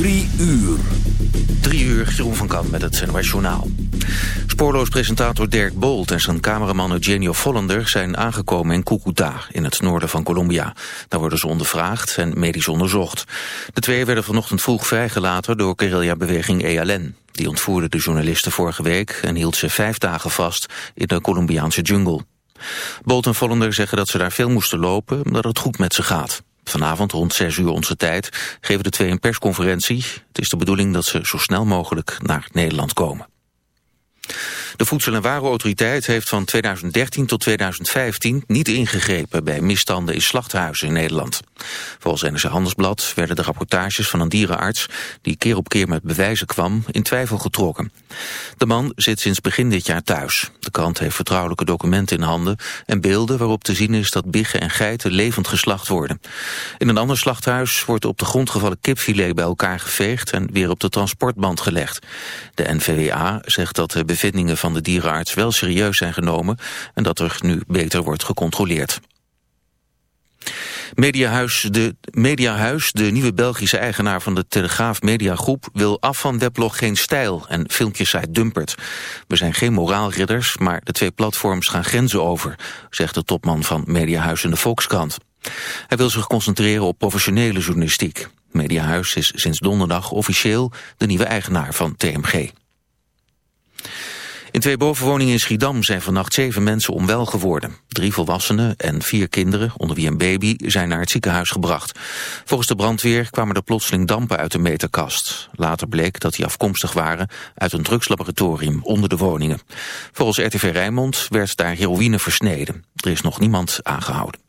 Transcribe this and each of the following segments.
Drie uur. Drie uur, Jeroen van Kamp met het NOS Journaal. Spoorloos presentator Dirk Bolt en zijn cameraman Eugenio Vollender... zijn aangekomen in Cucuta, in het noorden van Colombia. Daar worden ze ondervraagd en medisch onderzocht. De twee werden vanochtend vroeg vrijgelaten door guerrilla-beweging ELN. Die ontvoerde de journalisten vorige week... en hield ze vijf dagen vast in de Colombiaanse jungle. Bolt en Vollender zeggen dat ze daar veel moesten lopen... omdat het goed met ze gaat. Vanavond rond 6 uur onze tijd geven de twee een persconferentie. Het is de bedoeling dat ze zo snel mogelijk naar Nederland komen. De Voedsel- en Warenautoriteit heeft van 2013 tot 2015 niet ingegrepen bij misstanden in slachthuizen in Nederland. Volgens NRC Handelsblad werden de rapportages van een dierenarts, die keer op keer met bewijzen kwam, in twijfel getrokken. De man zit sinds begin dit jaar thuis. De krant heeft vertrouwelijke documenten in handen en beelden waarop te zien is dat biggen en geiten levend geslacht worden. In een ander slachthuis wordt op de grond gevallen kipfilet bij elkaar geveegd en weer op de transportband gelegd. De NVWA zegt dat de bevindingen van de dierenarts wel serieus zijn genomen en dat er nu beter wordt gecontroleerd. Mediahuis de, Mediahuis, de nieuwe Belgische eigenaar van de Telegraaf Mediagroep, wil af van weblog Geen Stijl en filmpjessite Dumpert. We zijn geen moraalridders, maar de twee platforms gaan grenzen over, zegt de topman van Mediahuis in de Volkskrant. Hij wil zich concentreren op professionele journalistiek. Mediahuis is sinds donderdag officieel de nieuwe eigenaar van TMG. In twee bovenwoningen in Schiedam zijn vannacht zeven mensen onwel geworden. Drie volwassenen en vier kinderen, onder wie een baby, zijn naar het ziekenhuis gebracht. Volgens de brandweer kwamen er plotseling dampen uit de meterkast. Later bleek dat die afkomstig waren uit een drugslaboratorium onder de woningen. Volgens RTV Rijnmond werd daar heroïne versneden. Er is nog niemand aangehouden.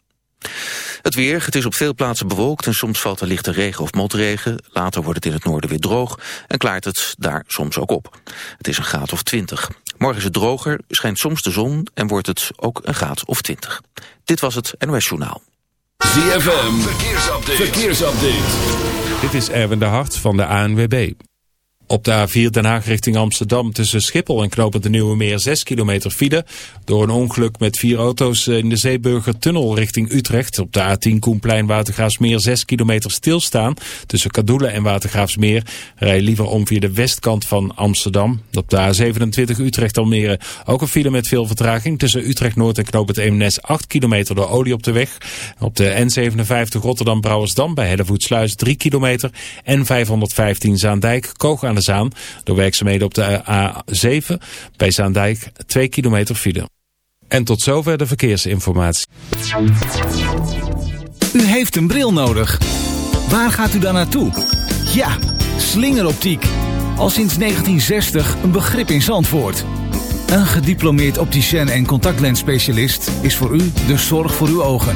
Het weer, het is op veel plaatsen bewolkt en soms valt er lichte regen of motregen. Later wordt het in het noorden weer droog en klaart het daar soms ook op. Het is een graad of 20. Morgen is het droger, schijnt soms de zon en wordt het ook een graad of 20. Dit was het NOS Journaal. ZFM, verkeersupdate. verkeersupdate. Dit is Erwin de Hart van de ANWB. Op de A4 Den Haag richting Amsterdam tussen Schiphol en Knopen de Nieuwe Meer 6 kilometer file. Door een ongeluk met vier auto's in de Zeeburger Tunnel richting Utrecht. Op de A10 Koenplein Watergraafsmeer 6 kilometer stilstaan. Tussen Kadoelen en Watergraafsmeer. Rij liever om via de westkant van Amsterdam. Op de A27 Utrecht Almere ook een file met veel vertraging. Tussen Utrecht Noord en Knoop het Eemnes 8 kilometer door olie op de weg. Op de N57 Rotterdam Brouwersdam bij Hellevoetsluis 3 kilometer. En 515 Zaandijk Koog aan de Door werkzaamheden op de A7 bij Zaandijk 2 kilometer file. En tot zover de verkeersinformatie. U heeft een bril nodig. Waar gaat u dan naartoe? Ja, slingeroptiek. Al sinds 1960 een begrip in Zandvoort. Een gediplomeerd opticien en contactlensspecialist is voor u de zorg voor uw ogen.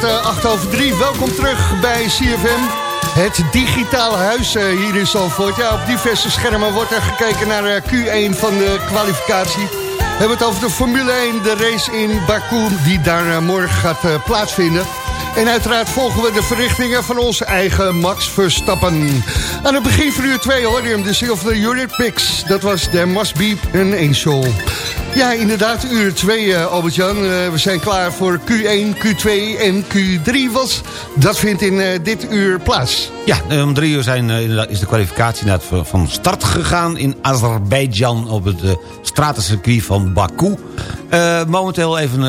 Het uh, 8 over 3. Welkom terug bij CFM. Het digitale huis uh, hier in Zalvoort. Ja, op diverse schermen wordt er gekeken naar uh, Q1 van de kwalificatie. We hebben het over de Formule 1, de race in Baku... die daar morgen gaat plaatsvinden. En uiteraard volgen we de verrichtingen van onze eigen Max Verstappen. Aan het begin van uur 2 hoorde je hem, de Silver Unit Picks. Dat was There Must Be an Angel. Ja, inderdaad, uur 2, uh, Albert-Jan. Uh, we zijn klaar voor Q1, Q2 en Q3. Wat dat vindt in uh, dit uur plaats. Ja, om drie uur zijn, is de kwalificatie van start gegaan... in Azerbeidzjan op het stratencircuit van Baku. momenteel even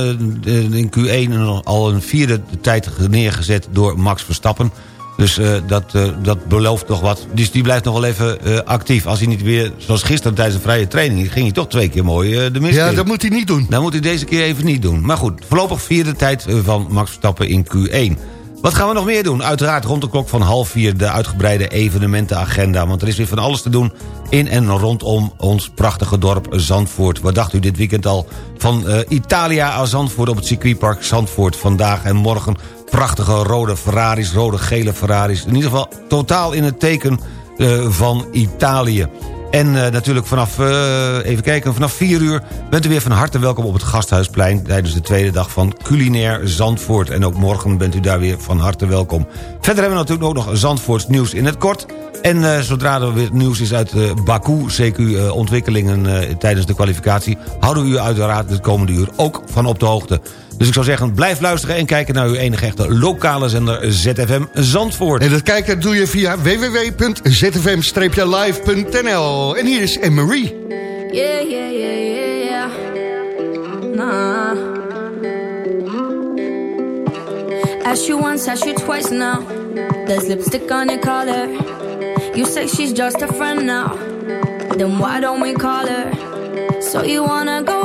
in Q1 al een vierde tijd neergezet door Max Verstappen... Dus uh, dat, uh, dat belooft nog wat. Dus die blijft nog wel even uh, actief. Als hij niet weer, zoals gisteren tijdens een vrije training... ging hij toch twee keer mooi de mist Ja, dat moet hij niet doen. Dat moet hij deze keer even niet doen. Maar goed, voorlopig vierde tijd van Max Verstappen in Q1. Wat gaan we nog meer doen? Uiteraard rond de klok van half vier de uitgebreide evenementenagenda. Want er is weer van alles te doen in en rondom ons prachtige dorp Zandvoort. Wat dacht u dit weekend al van Italia aan Zandvoort op het circuitpark Zandvoort. Vandaag en morgen prachtige rode Ferraris, rode gele Ferraris. In ieder geval totaal in het teken uh, van Italië. En uh, natuurlijk vanaf, uh, even kijken, vanaf 4 uur bent u weer van harte welkom op het Gasthuisplein... tijdens de tweede dag van Culinair Zandvoort. En ook morgen bent u daar weer van harte welkom. Verder hebben we natuurlijk ook nog Zandvoorts nieuws in het kort. En zodra er weer nieuws is uit Baku, CQ-ontwikkelingen tijdens de kwalificatie... houden we u uiteraard het komende uur ook van op de hoogte. Dus ik zou zeggen, blijf luisteren en kijken naar uw enige echte lokale zender ZFM Zandvoort. En dat kijken doe je via www.zfm-live.nl. En hier is Anne-Marie. Yeah, yeah, yeah, yeah, yeah. Nah. Ask you once, ask you twice now. There's lipstick on your collar. You say she's just a friend now. Then why don't we call her? So you wanna go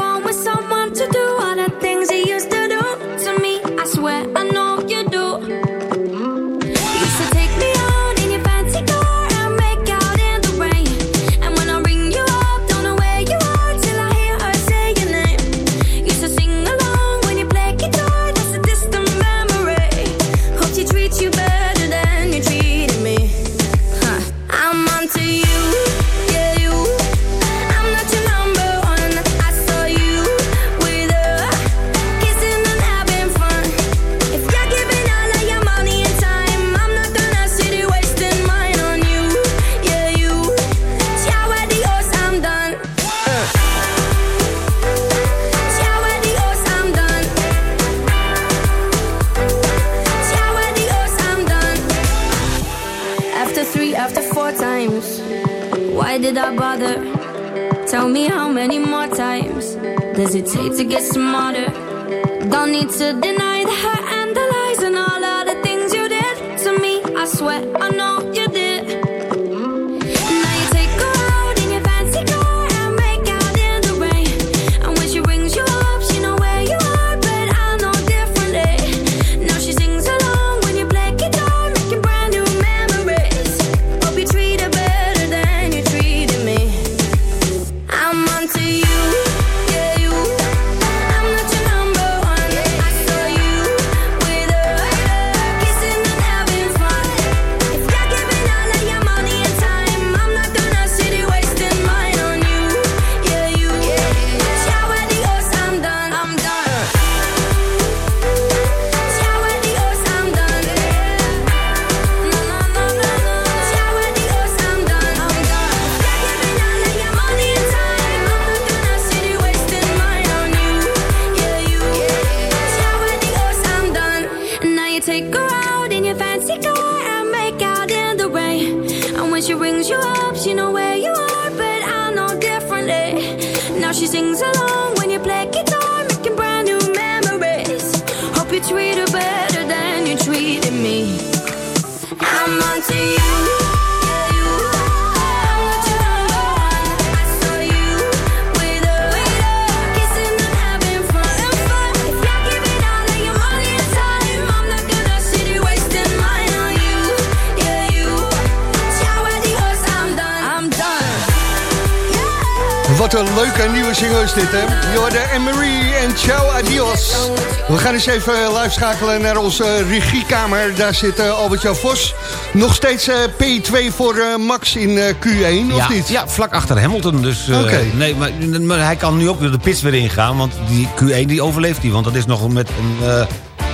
een leuke nieuwe single is dit, hè? Jorde en Marie en ciao, adios. We gaan eens even eh, live schakelen naar onze eh, regiekamer. Daar zit eh, Albert-Jan Vos. Nog steeds P2 voor Max in Q1, of niet? Ja, vlak achter Hamilton. Dus, nee, maar, hij kan nu ook de pits weer ingaan. Want die Q1 die overleeft hij. Want dat is nog met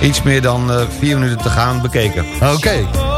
iets meer dan vier minuten te gaan bekeken. Oké.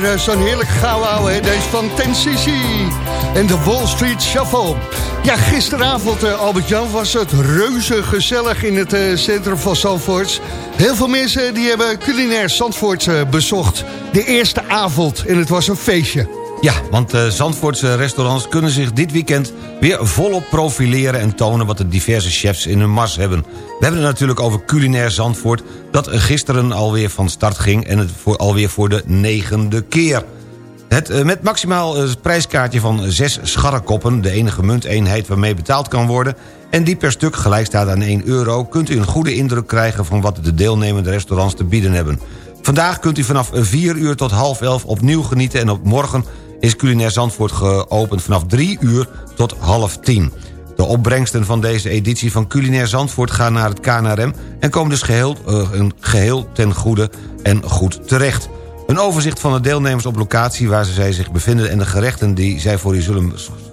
Weer eh, zo'n heerlijk gauw hè? deze van 10cc. En de Wall Street Shuffle. Ja, gisteravond, eh, Albert-Jan, was het reuze gezellig in het eh, centrum van Zandvoort. Heel veel mensen die hebben culinair Zandvoort bezocht. De eerste avond en het was een feestje. Ja, want uh, Zandvoortse restaurants kunnen zich dit weekend weer volop profileren... en tonen wat de diverse chefs in hun mars hebben. We hebben het natuurlijk over culinair Zandvoort... dat gisteren alweer van start ging en het voor, alweer voor de negende keer. Het uh, met maximaal uh, prijskaartje van zes scharrekoppen... de enige munteenheid waarmee betaald kan worden... en die per stuk gelijk staat aan 1 euro... kunt u een goede indruk krijgen van wat de deelnemende restaurants te bieden hebben. Vandaag kunt u vanaf 4 uur tot half 11 opnieuw genieten... en op morgen is Culinair Zandvoort geopend vanaf 3 uur tot half 10. De opbrengsten van deze editie van Culinair Zandvoort gaan naar het KNRM... en komen dus geheel, uh, een geheel ten goede en goed terecht. Een overzicht van de deelnemers op locatie waar zij zich bevinden... en de gerechten die zij voor u zullen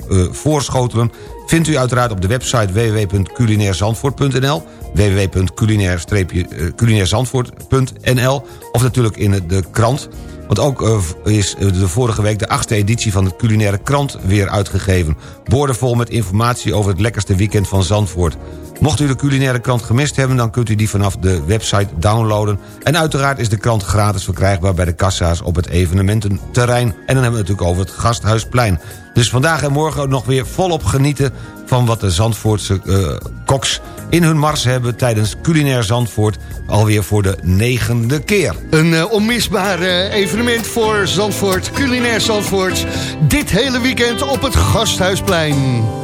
uh, voorschotelen... vindt u uiteraard op de website www.culinairzandvoort.nl www.culinair-zandvoort.nl of natuurlijk in de krant... Want ook uh, is de vorige week de achtste editie van de culinaire krant weer uitgegeven. Boordevol met informatie over het lekkerste weekend van Zandvoort. Mocht u de culinaire krant gemist hebben... dan kunt u die vanaf de website downloaden. En uiteraard is de krant gratis verkrijgbaar bij de kassa's op het evenemententerrein. En dan hebben we het natuurlijk over het Gasthuisplein. Dus vandaag en morgen nog weer volop genieten van wat de Zandvoortse uh, koks in hun mars hebben... tijdens Culinair Zandvoort alweer voor de negende keer. Een uh, onmisbaar uh, evenement voor Zandvoort, Culinair Zandvoort. Dit hele weekend op het Gasthuisplein.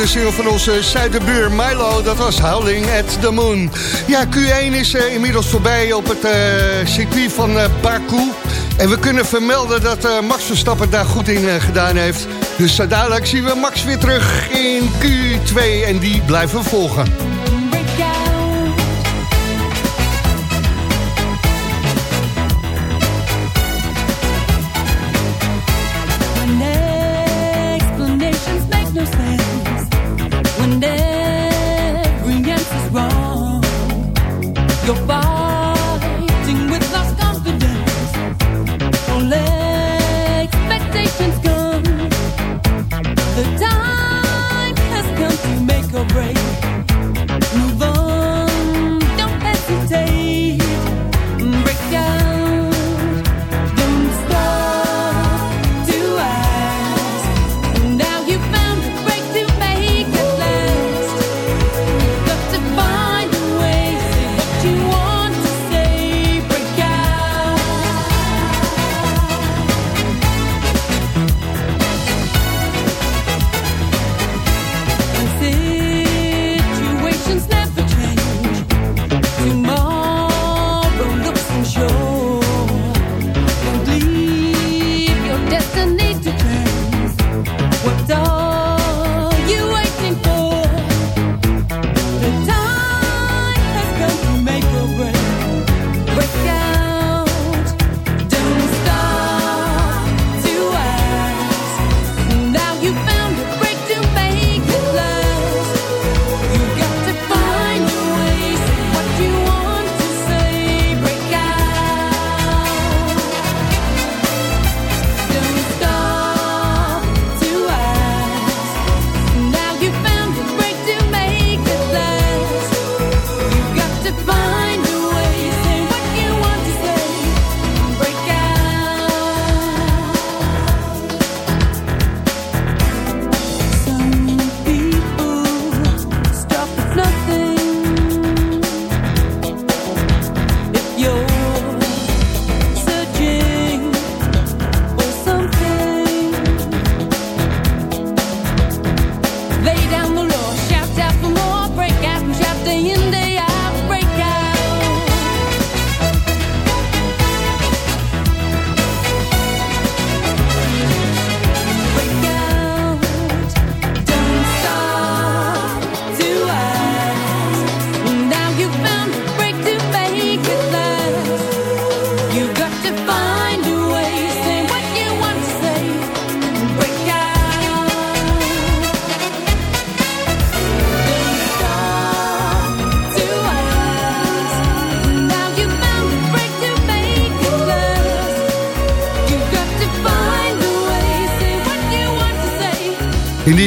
de single van onze zuiderbuur Milo, dat was Howling at the Moon. Ja, Q1 is uh, inmiddels voorbij op het uh, circuit van uh, Baku. En we kunnen vermelden dat Max Verstappen daar goed in gedaan heeft. Dus dadelijk zien we Max weer terug in Q2 en die blijven volgen.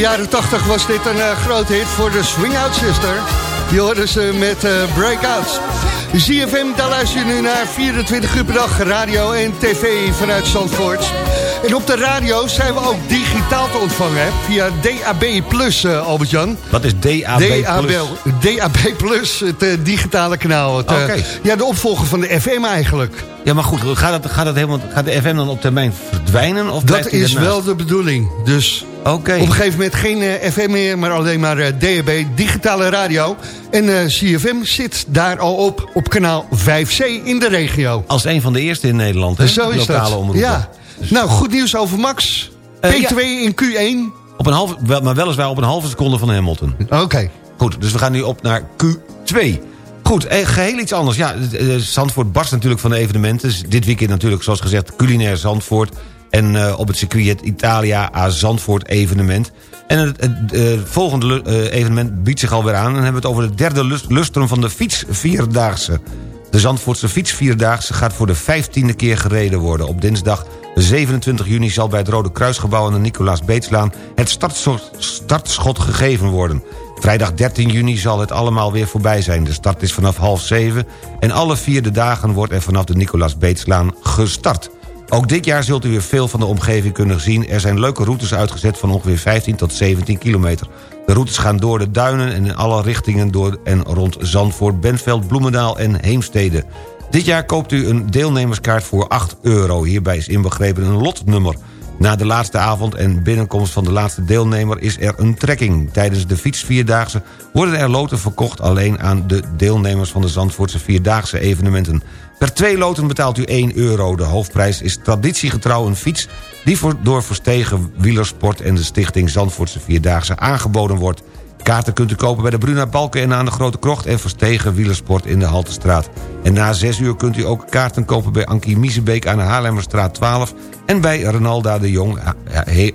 Jaren 80 was dit een eh, groot hit voor de Swing Out Sister. Die hoorden ze met eh, Breakouts. ZFM, daar luister je nu naar 24 uur per dag radio en tv vanuit Zandvoort. En op de radio zijn we ook digitaal te ontvangen hè, via DAB+, eh, Albert-Jan. Wat is DAB+. DAB, DAB+, het digitale kanaal. Het, ja, de opvolger van de FM eigenlijk. Ja, maar goed, gaat, dat, gaat, dat helemaal, gaat de FM dan op termijn verdwijnen? Of blijft Dat is wel de bedoeling. Dus Oké. op een gegeven moment geen eh, FM meer, maar alleen maar DAB, digitale radio. En eh, CFM zit daar al op, op kanaal 5C in de regio. Als een van de eerste in Nederland, hè? Zo is Lokale dat. omroepen. Ja. Nou, goed nieuws over Max. Eh, P2 in Q1. Op een halve, wel- maar weliswaar op een halve seconde van Hamilton. Oké. Goed, dus we gaan nu op naar Q2. Goed, eh, geheel iets anders. Ja, Zandvoort barst natuurlijk van de evenementen. Dus Dit weekend natuurlijk, zoals gezegd, culinair Zandvoort. En eh, op het circuit Italia A Zandvoort evenement. En het, eh, volgende eh, evenement biedt zich alweer aan. En dan hebben we het over het derde lus- lustrum van de fietsvierdaagse. De Zandvoortse fietsvierdaagse gaat voor de vijftiende keer gereden worden. Op dinsdag 27 juni zal bij het Rode Kruisgebouw aan de Nicolaas Beetslaan... het startschot, startschot gegeven worden. Vrijdag 13 juni zal het allemaal weer voorbij zijn. De start is vanaf half zeven en alle vierde dagen wordt er vanaf de Nicolaas Beetslaan gestart. Ook dit jaar zult u weer veel van de omgeving kunnen zien. Er zijn leuke routes uitgezet van ongeveer 15 tot 17 kilometer. De routes gaan door de duinen en in alle richtingen door en rond Zandvoort, Bentveld, Bloemendaal en Heemstede. Dit jaar koopt u een deelnemerskaart voor 8 euro. Hierbij is inbegrepen een lotnummer. Na de laatste avond en binnenkomst van de laatste deelnemer is er een trekking. Tijdens de fietsvierdaagse worden er loten verkocht... alleen aan de deelnemers van de Zandvoortse Vierdaagse evenementen. Per twee loten betaalt u 1 euro. De hoofdprijs is traditiegetrouw een fiets... die voor, door Verstegen Wielersport en de stichting Zandvoortse Vierdaagse aangeboden wordt. Kaarten kunt u kopen bij de Bruna Balken en aan de Grote Krocht... en Verstegen Wielersport in de Haltestraat. En na 6 uur kunt u ook kaarten kopen bij Ankie Miezebeek aan de Haarlemmerstraat 12... en bij Renalda de Jong, eh, He-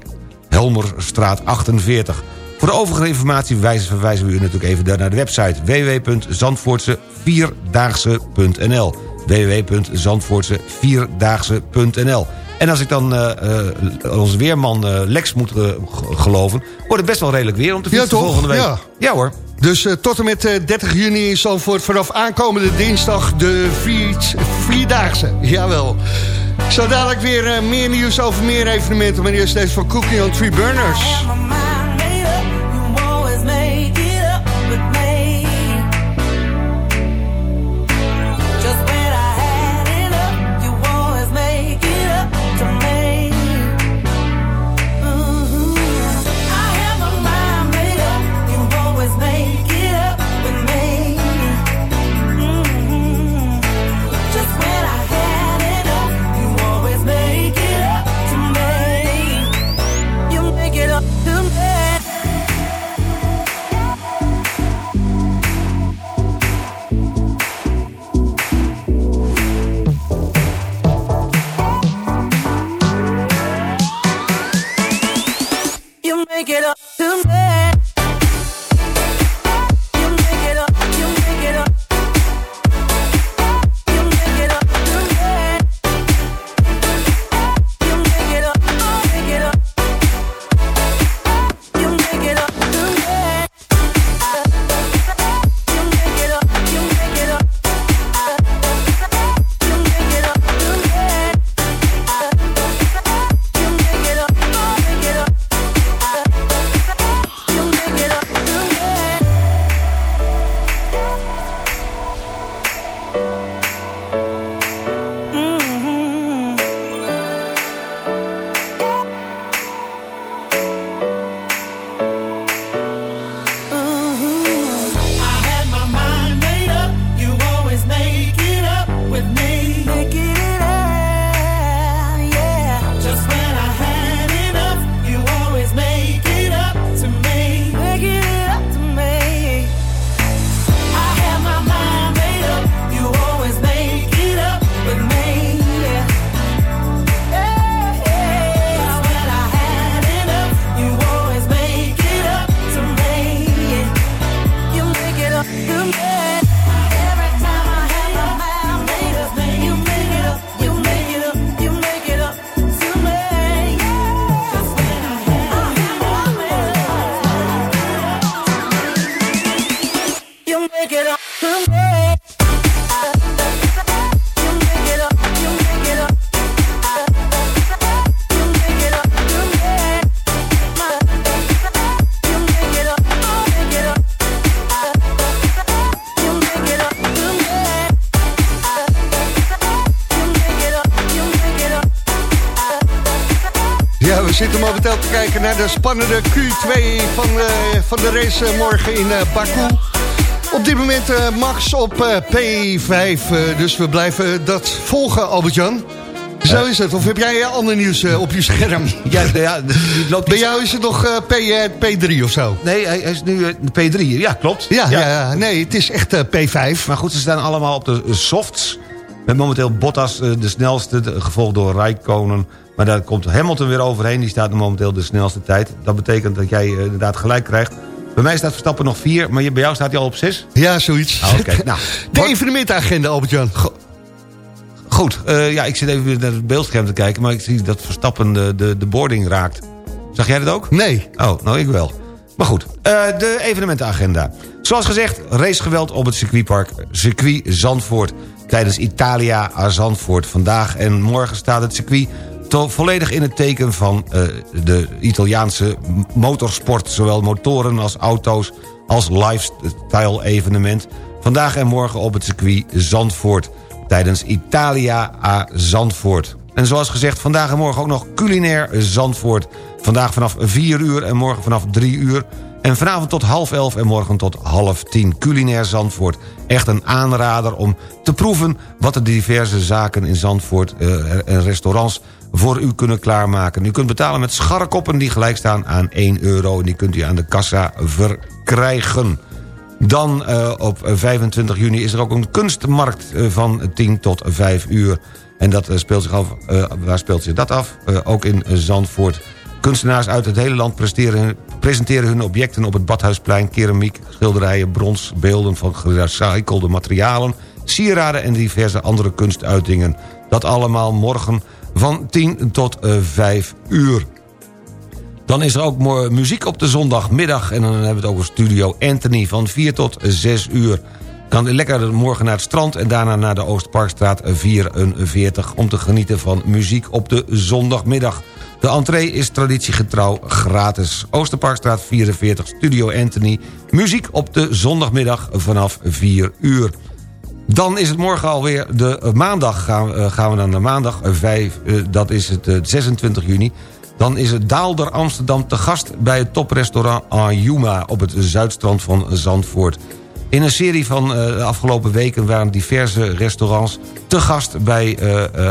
Helmerstraat 48. Voor de overige informatie wijzen- verwijzen we u natuurlijk even naar de website www.zandvoortsevierdaagse.nl www.zandvoortsevierdaagse.nl En als ik dan eh, eh, onze weerman eh, Lex moet geloven... wordt het best wel redelijk weer om te fietsen volgende week. Ja. ja hoor. Dus tot en met eh, 30 juni in Zandvoort vanaf aankomende dinsdag de vier, Vierdaagse. Jawel. Zo dadelijk weer meer nieuws over meer evenementen. Maar eerst deze van Cookie on Three Burners. Kijken naar de spannende Q2 van, de van de race eh, morgen in eh, Baku. Op dit moment eh, Max op eh, P5, eh, dus we blijven dat volgen, Albert-Jan. Zo is het. Of heb jij eh, ander nieuws eh, op je scherm? Ja, ja, die loopt Bij jou is het nog eh, P, eh, P3 of zo? Nee, hij, is nu eh, P3. Ja, klopt. Ja, ja. ja, nee, het is echt eh, P5. Maar goed, ze staan allemaal op de eh, softs. Met momenteel Bottas eh, de snelste, gevolgd door Rijkonen. Maar daar komt Hamilton weer overheen. Die staat momenteel de snelste tijd. Dat betekent dat jij eh, inderdaad gelijk krijgt. Bij mij staat Verstappen nog vier, maar je- bij jou staat hij al op zes? Ja, zoiets. Ah, Oké, nou. De evenementagenda, Albert-Jan. Goed, eh, ja, ik zit even naar het beeldscherm te kijken... maar ik zie dat Verstappen de, de, de boarding raakt. Zag jij dat ook? Nee. Oh, nou ik wel. Maar goed, eh, de evenementenagenda. Zoals gezegd, racegeweld op het circuitpark Circuit Zandvoort... tijdens Italia à Zandvoort. Vandaag en morgen staat het circuit volledig in het teken van eh, de Italiaanse motorsport. Zowel motoren als auto's als lifestyle evenement. Vandaag en morgen op het circuit Zandvoort tijdens Italia à Zandvoort. En zoals gezegd, vandaag en morgen ook nog culinair Zandvoort. Vandaag vanaf 4 uur en morgen vanaf 3 uur. En vanavond tot half 11 en morgen tot half 10. Culinair Zandvoort. Echt een aanrader om te proeven wat de diverse zaken in Zandvoort eh, en restaurants voor u kunnen klaarmaken. U kunt betalen met scharrekoppen die gelijk staan aan 1 euro... en die kunt u aan de kassa verkrijgen. Dan eh, op 25 juni is er ook een kunstmarkt eh, van 10 tot 5 uur. En dat eh, speelt zich af, waar speelt zich dat af? Ook in Zandvoort. Kunstenaars uit het hele land presenteren hun objecten op het Badhuisplein... keramiek, schilderijen, brons, beelden van gerecyclede materialen... sieraden en diverse andere kunstuitingen. Dat allemaal morgen van 10 tot eh, 5 uur. Dan is er ook muziek op de zondagmiddag. En dan hebben we het over Studio Anthony van 4 tot 6 uur. Kan lekker morgen naar het strand en daarna naar de Oostparkstraat 44... om te genieten van muziek op de zondagmiddag. De entree is traditiegetrouw gratis. Oosterparkstraat 44, Studio Anthony. Muziek op de zondagmiddag vanaf 4 uur. Dan is het morgen alweer de eh, maandag. Gaan, eh, gaan we dan naar maandag eh, 5, eh, dat is het eh, 26 juni. Dan is het Daalder Amsterdam te gast bij het toprestaurant Ayuma... op het zuidstrand van Zandvoort. In een serie van de afgelopen weken waren diverse restaurants te gast bij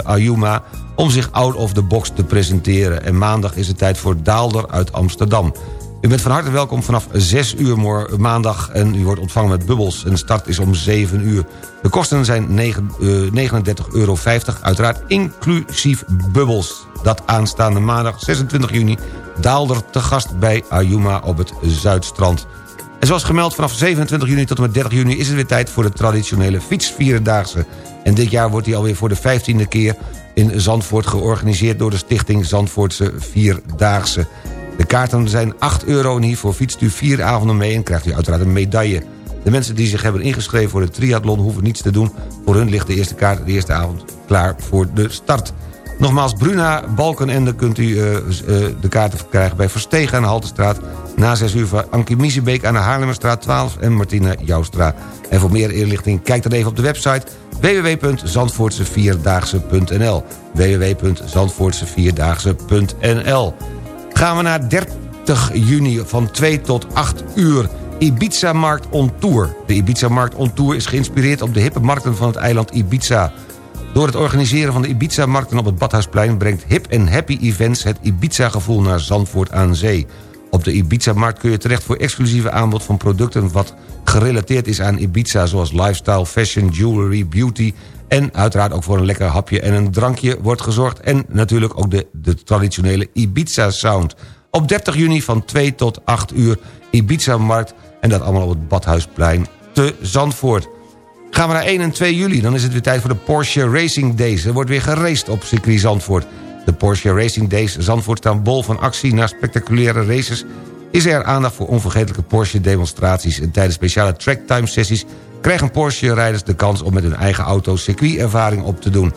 Ayuma... om zich out of the box te presenteren. En maandag is het tijd voor Daalder uit Amsterdam. U bent van harte welkom vanaf 6 uur maandag en u wordt ontvangen met bubbels. En de start is om 7 uur. De kosten zijn negen- eh, 39,50 euro, uiteraard inclusief bubbels. Dat aanstaande maandag 26 juni Daalder te gast bij Ayuma op het Zuidstrand. En zoals gemeld vanaf 27 juni tot en met 30 juni is het weer tijd voor de traditionele fietsvierendaagse. En dit jaar wordt die alweer voor de 15e keer in Zandvoort georganiseerd door de stichting Zandvoortse Vierdaagse. De kaarten zijn 8 euro en hiervoor fietst u vier avonden mee en krijgt u uiteraard een medaille. De mensen die zich hebben ingeschreven voor de triathlon hoeven niets te doen. Voor hun ligt de eerste kaart de eerste avond klaar voor de start. Nogmaals, Bruna Balkenende kunt u eh, eh, de kaarten krijgen bij Verstegen aan de Haltestraat... na 6 uur van Ankie Miezebeek aan de Haarlemmerstraat 12 en Martina Joustra. En voor meer inlichting kijk dan even op de website www.zandvoortsevierdaagse.nl www.zandvoortsevierdaagse.nl Gaan we naar 30 juni van 2 tot 8 uur. Ibiza Markt on Tour. De Ibiza Markt on Tour is geïnspireerd op de hippe markten van het eiland Ibiza. Door het organiseren van de Ibiza-markten op het Badhuisplein... brengt Hip en Happy Events het Ibiza-gevoel naar Zandvoort aan zee. Op de Ibiza-markt kun je terecht voor exclusieve aanbod van producten... wat gerelateerd is aan Ibiza, zoals lifestyle, fashion, jewelry, beauty... en uiteraard ook voor een lekker hapje en een drankje wordt gezorgd... en natuurlijk ook de, de traditionele Ibiza-sound. Op 30 juni van 2 tot 8 uur Ibiza-markt... en dat allemaal op het Badhuisplein te Zandvoort. Gaan we naar 1 en 2 juli, dan is het weer tijd voor de Porsche Racing Days. Er wordt weer geraced op circuit Zandvoort. De Porsche Racing Days Zandvoort staan bol van actie... naar spectaculaire races is er aandacht voor onvergetelijke Porsche-demonstraties... en tijdens speciale tracktime-sessies krijgen Porsche-rijders de kans... om met hun eigen auto circuitervaring op te doen.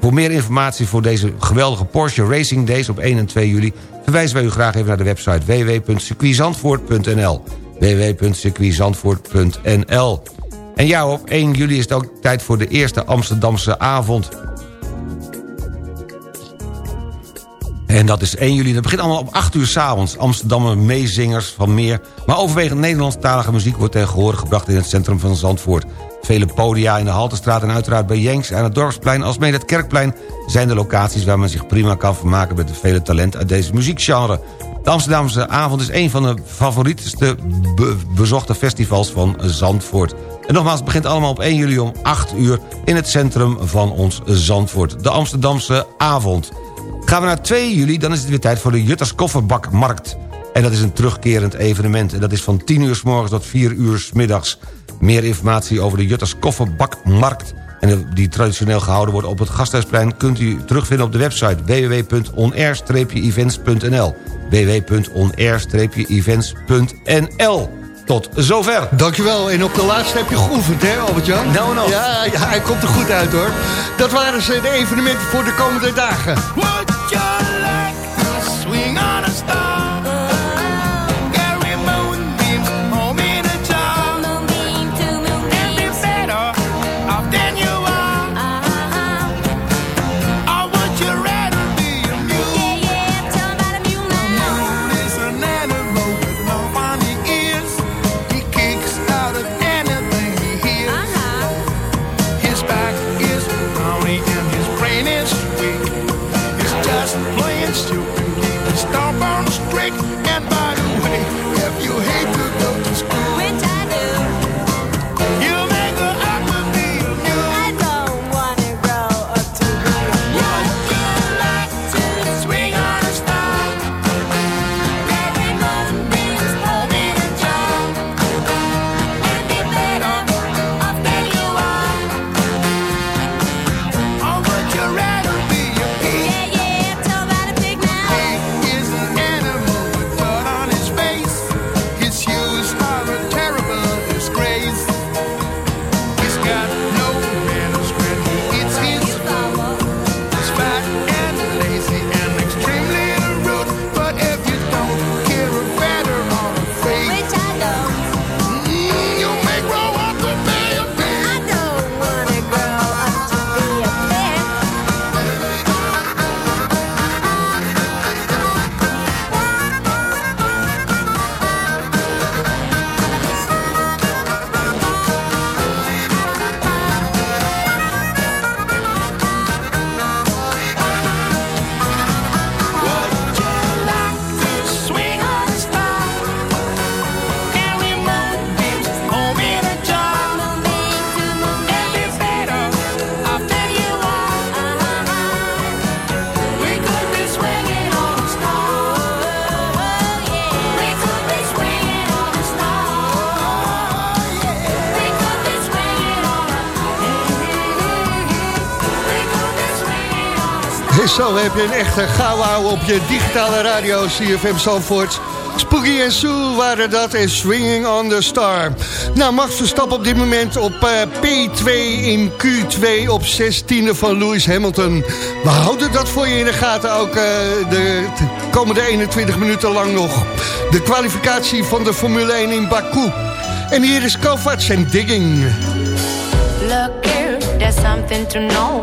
Voor meer informatie voor deze geweldige Porsche Racing Days op 1 en 2 juli... verwijzen wij u graag even naar de website www.circuitzandvoort.nl www.circuitzandvoort.nl En ja, op 1 juli is het ook tijd voor de eerste Amsterdamse avond. En dat is 1 juli. Dat begint allemaal op 8 uur s'avonds. Amsterdammer meezingers van meer. Maar overwegend Nederlandstalige muziek wordt tegenwoordig gebracht in het centrum van Zandvoort. Vele podia in de Haltestraat en uiteraard bij Jenks aan het Dorpsplein... als het Kerkplein zijn de locaties waar men zich prima kan vermaken... met de vele talent uit deze muziekgenre. De Amsterdamse avond is een van de favorietste be- bezochte festivals van Zandvoort. En nogmaals, het begint allemaal op 1 juli om 8 uur... in het centrum van ons Zandvoort. De Amsterdamse avond. Gaan we naar 2 juli, dan is het weer tijd voor de Jutters Kofferbakmarkt. En dat is een terugkerend evenement. En dat is van 10 uur s morgens tot 4 uur s middags. Meer informatie over de Jutters Kofferbakmarkt... en die traditioneel gehouden wordt op het Gasthuisplein... kunt u terugvinden op de website www.onair-events.nl www.onair-events.nl Tot zover. Dankjewel. En op de laatste heb je geoefend, hè Albert-Jan? Nou, nou. Ja, ja, hij komt er goed uit, hoor. Dat waren ze, de evenementen voor de komende dagen. Would you like to swing on a star? Heb je een echte gauw op je digitale radio CFM Zandvoort. Spooky en Sue waren dat en Swinging on the Star. Nou, Max Verstappen op dit moment op eh, P2 in Q2 op 16e van Lewis Hamilton. We houden dat voor je in de gaten ook eh, de, de komende 21 minuten lang nog. De kwalificatie van de Formule 1 in Baku. En hier is Kovacs en Digging. Look here, there's something to know.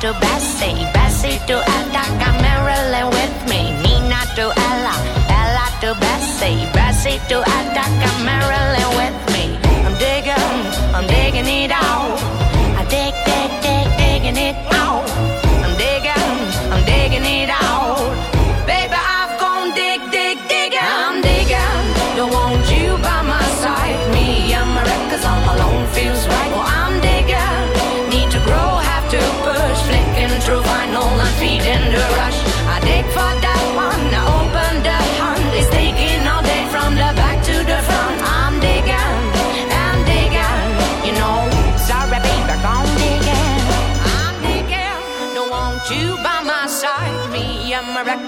to Bessie, Bessie to Attica, Marilyn with me. Nina to Ella, Ella to Bessie, Bessie to Attica, Marilyn with me.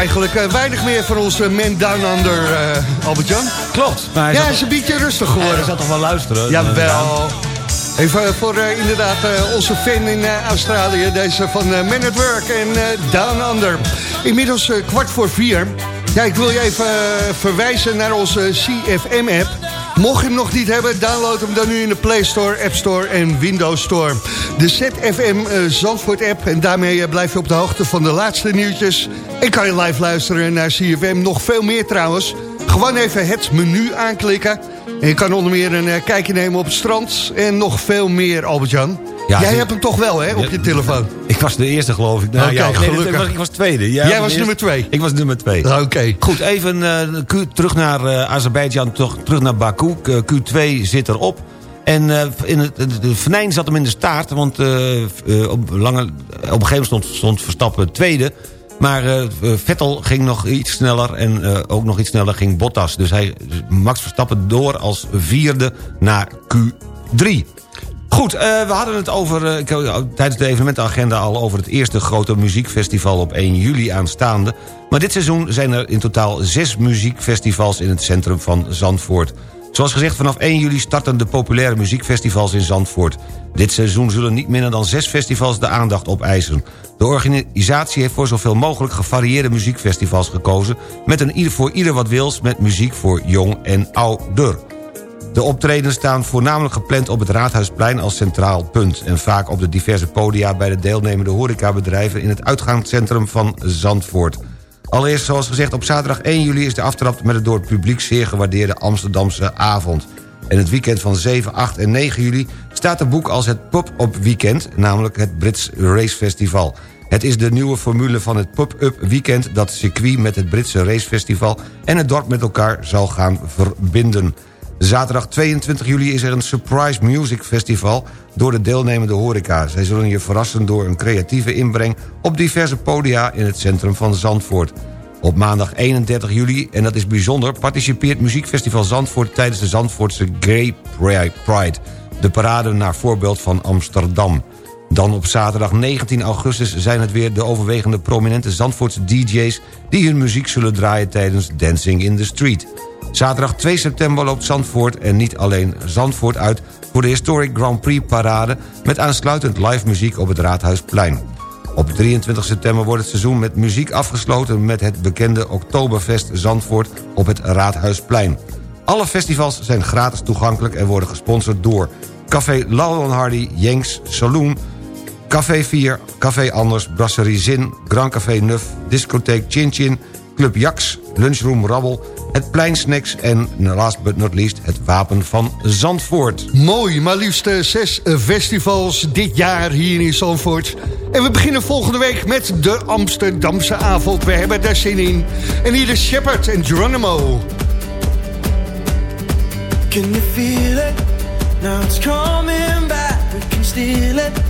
eigenlijk eh, weinig meer van onze Man Down Under, eh, Albert-Jan. Klopt. Maar hij Ja, zat hij is een beetje rustig geworden. Hij zal toch wel luisteren? Jawel. Even voor eh, inderdaad eh, onze fan in eh, Australië. Deze van eh, Man at Work en eh, Down Under. Inmiddels eh, kwart voor vier. Ja, ik wil je even eh, verwijzen naar onze CFM-app. Mocht je hem nog niet hebben, download hem dan nu in de Play Store, App Store en Windows Store. De ZFM eh, Zandvoort-app. En daarmee eh, blijf je op de hoogte van de laatste nieuwtjes. En kan je live luisteren naar CFM. Nog veel meer trouwens. Gewoon even het menu aanklikken. En je kan onder meer een eh, kijkje nemen op het strand. En nog veel meer, Albert-Jan. Ja, Jij hebt hem toch wel, hè, op je telefoon? Ik was de eerste, geloof ik. Nou, ja, nee, gelukkig. ik was, ik was tweede. Jij was nummer twee. Ik was nummer twee. Oké. Goed, even eh, terug naar eh Azerbeidzjan, toch, terug naar Baku. Q- Q2 zit erop. En eh, in het, de, venijn zat hem in de staart, want eh, eh, op, lange, op een gegeven moment stond, stond Verstappen tweede. Maar eh, Vettel ging nog iets sneller en eh, ook nog iets sneller ging Bottas. Dus hij, Max Verstappen door als vierde naar Q3. Goed, eh, we hadden het over, eh, had tijdens de evenementenagenda al over het eerste grote muziekfestival op 1 juli aanstaande. Maar dit seizoen zijn er in totaal zes muziekfestivals in het centrum van Zandvoort. Zoals gezegd, vanaf 1 juli starten de populaire muziekfestivals in Zandvoort. Dit seizoen zullen niet minder dan zes festivals de aandacht opeisen. De organisatie heeft voor zoveel mogelijk gevarieerde muziekfestivals gekozen... met een ieder voor ieder wat wils met muziek voor jong en ouder. De optredens staan voornamelijk gepland op het Raadhuisplein als centraal punt... en vaak op de diverse podia bij de deelnemende horecabedrijven... in het uitgaanscentrum van Zandvoort. Allereerst, zoals gezegd, op zaterdag 1 juli is de aftrap... met het door het publiek zeer gewaardeerde Amsterdamse avond. En het weekend van 7, 8 en 9 juli staat de boek als het pop-up weekend... namelijk het Brits Race Festival. Het is de nieuwe formule van het pop-up weekend... dat circuit met het Britse racefestival en het dorp met elkaar zal gaan verbinden... Zaterdag 22 juli is er een Surprise Music Festival door de deelnemende horeca. Zij zullen je verrassen door een creatieve inbreng op diverse podia in het centrum van Zandvoort. Op maandag 31 juli, en dat is bijzonder, participeert Muziekfestival Zandvoort tijdens de Zandvoortse Gay Pride. De parade naar voorbeeld van Amsterdam. Dan op zaterdag 19 augustus zijn het weer de overwegende prominente Zandvoortse DJ's... die hun muziek zullen draaien tijdens Dancing in the Street. Zaterdag 2 september loopt Zandvoort en niet alleen Zandvoort uit... voor de Historic Grand Prix parade... met aansluitend live muziek op het Raadhuisplein. Op 23 september wordt het seizoen met muziek afgesloten... met het bekende Oktoberfest Zandvoort op het Raadhuisplein. Alle festivals zijn gratis toegankelijk en worden gesponsord door... Café Laurel Hardy, Jenks, Saloon... Café 4, Café Anders, Brasserie Zin... Grand Café Nuf, Discotheek Chin Chin... Club Jax, Lunchroom Rabbel... het Plein Snacks en last but not least... het Wapen van Zandvoort. Mooi, maar liefst eh, zes eh, festivals dit jaar hier in Zandvoort. En we beginnen volgende week met de Amsterdamse avond. We hebben daar zin in. En hier is Shepard en Geronimo. Can you feel it? Now it's coming back. We can steal it.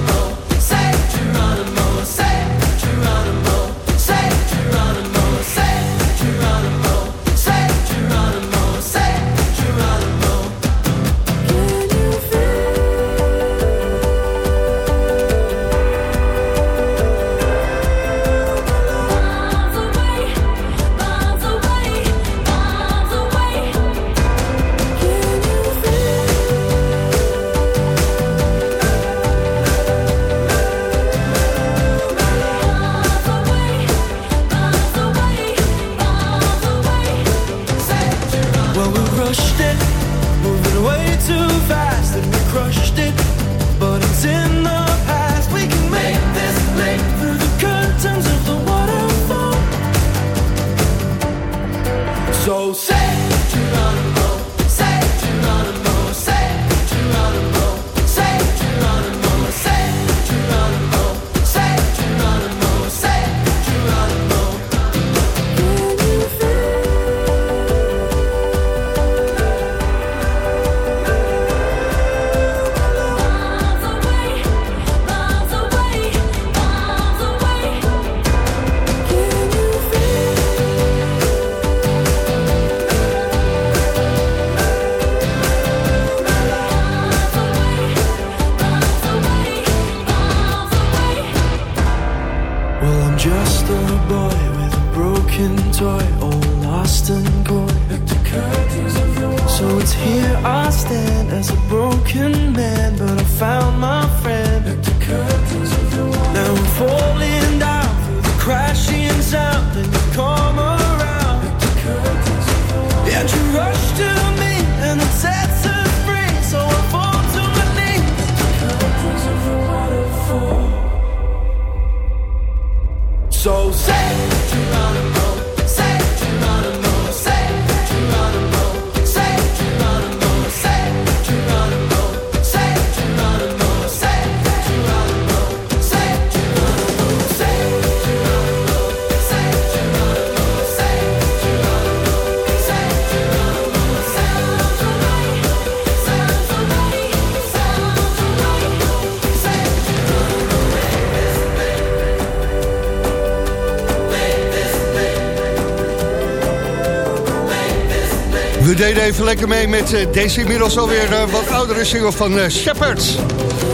deden even lekker mee met eh, deze inmiddels alweer eh, wat oudere single van eh, Shepard.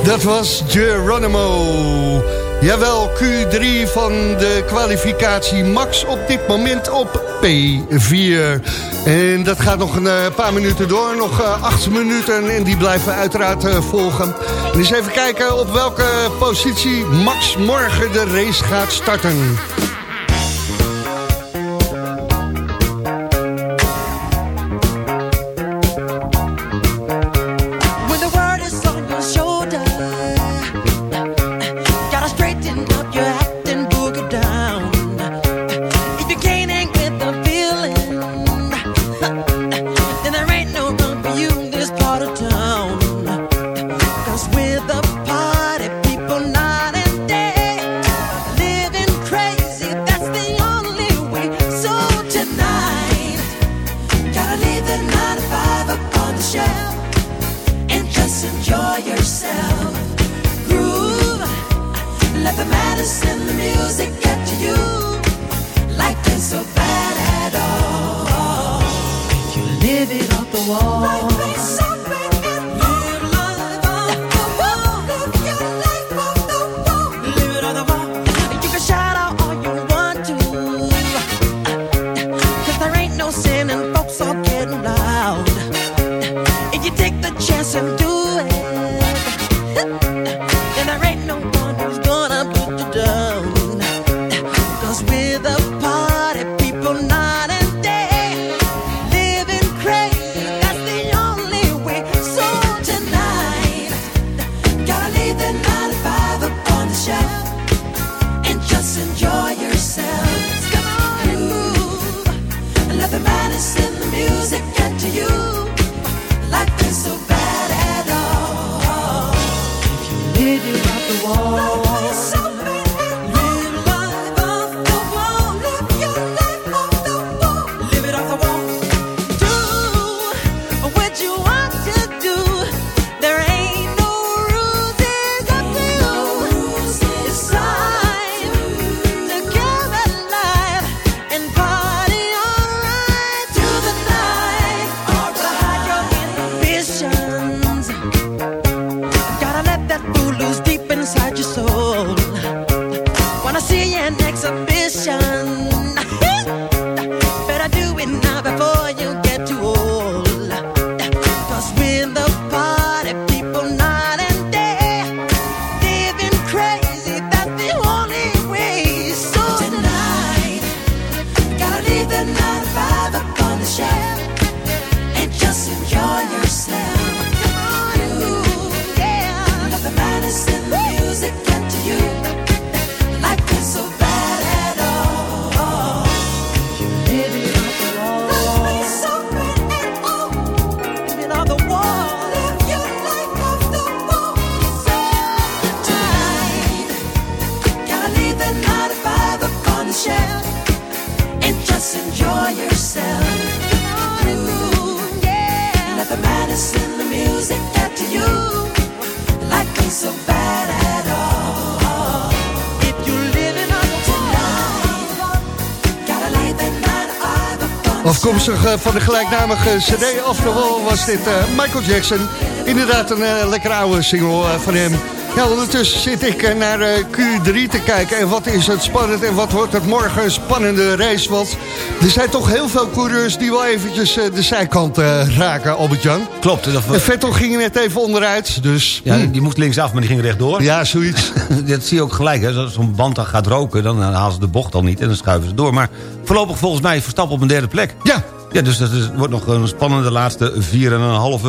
Dat was Geronimo. Jawel, Q3 van de kwalificatie Max op dit moment op P4. En dat gaat nog een paar minuten door, nog acht minuten en die blijven uiteraard volgen. En eens even kijken op welke positie Max morgen de race gaat starten. that fool van de gelijknamige CD. Off the Wall was dit eh, Michael Jackson. Inderdaad, een lekkere lekker oude single eh, van hem. Ja, ondertussen zit ik naar Q3 te kijken. En wat is het spannend en wat wordt het morgen een spannende race? Want er zijn toch heel veel coureurs die wel eventjes de zijkant raken, Albert-Jan. Klopt. Dus dat... Vettel ging net even onderuit, dus... Ja, hm. die moest linksaf, maar die ging rechtdoor. Ja, zoiets. dat zie je ook gelijk, hè. Als zo'n band gaat roken, dan halen ze de bocht al niet en dan schuiven ze door. Maar voorlopig volgens mij Verstappen op een derde plek. Ja, ja, dus dat is, wordt nog een spannende laatste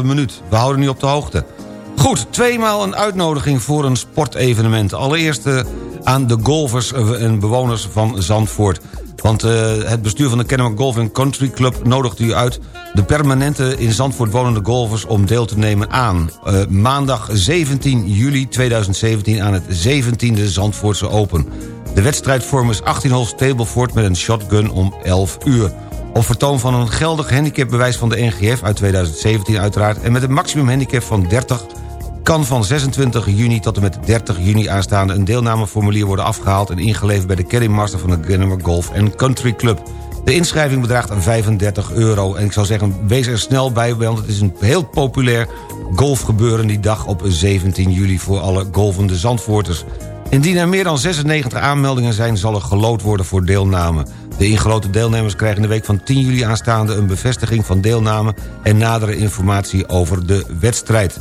4,5 minuut. We houden nu op de hoogte. Goed, tweemaal een uitnodiging voor een sportevenement. Allereerst eh, aan de golfers eh, en bewoners van Zandvoort. Want eh, het bestuur van de Kennemer Golf Country Club nodigt u uit... de permanente in Zandvoort wonende golfers om deel te nemen aan... maandag 17 juli 2017 aan het 17e Zandvoortse Open. De wedstrijdvorm is 18 holes Stableford met een shotgun om 11 uur. Op vertoon van een geldig handicapbewijs van de NGF uit 2017 uiteraard... en met een maximum handicap van 30 kan van 26 juni tot en met 30 juni aanstaande... een deelnameformulier worden afgehaald en ingeleverd... bij de Caddymaster van de Kennemer Golf Country Club. De inschrijving bedraagt 35 euro. En ik zou zeggen, wees er snel bij... want het is een heel populair golfgebeuren die dag op 17 juli... voor alle golvende Zandvoorters. Indien er meer dan 96 aanmeldingen zijn... zal er gelood worden voor deelname. De ingeloten deelnemers krijgen de week van 10 juli aanstaande... een bevestiging van deelname en nadere informatie over de wedstrijd.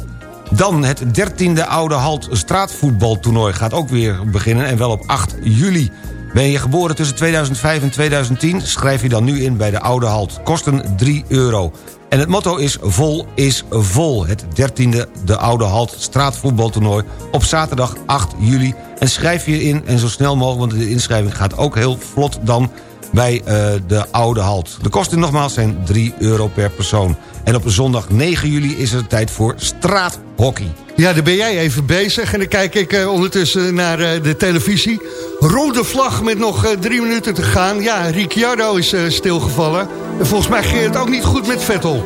Dan het 13e Oude Halt straatvoetbaltoernooi gaat ook weer beginnen... en wel op 8 juli. Ben je geboren tussen 2005 en 2010? Schrijf je dan nu in bij de Oude Halt. Kosten 3 euro. En het motto is vol is vol. Het 13e De Oude Halt straatvoetbaltoernooi op zaterdag 8 juli. En schrijf je in en zo snel mogelijk, want de inschrijving gaat ook heel vlot dan bij eh, de Oude Halt. De kosten nogmaals zijn 3 euro per persoon. En op zondag 9 juli is het tijd voor straathockey. Ja, daar ben jij even bezig. En dan kijk ik eh, ondertussen naar eh, de televisie. Rode vlag met nog drie minuten te gaan. Ja, Ricciardo is stilgevallen. En volgens mij ging het ook niet goed met Vettel.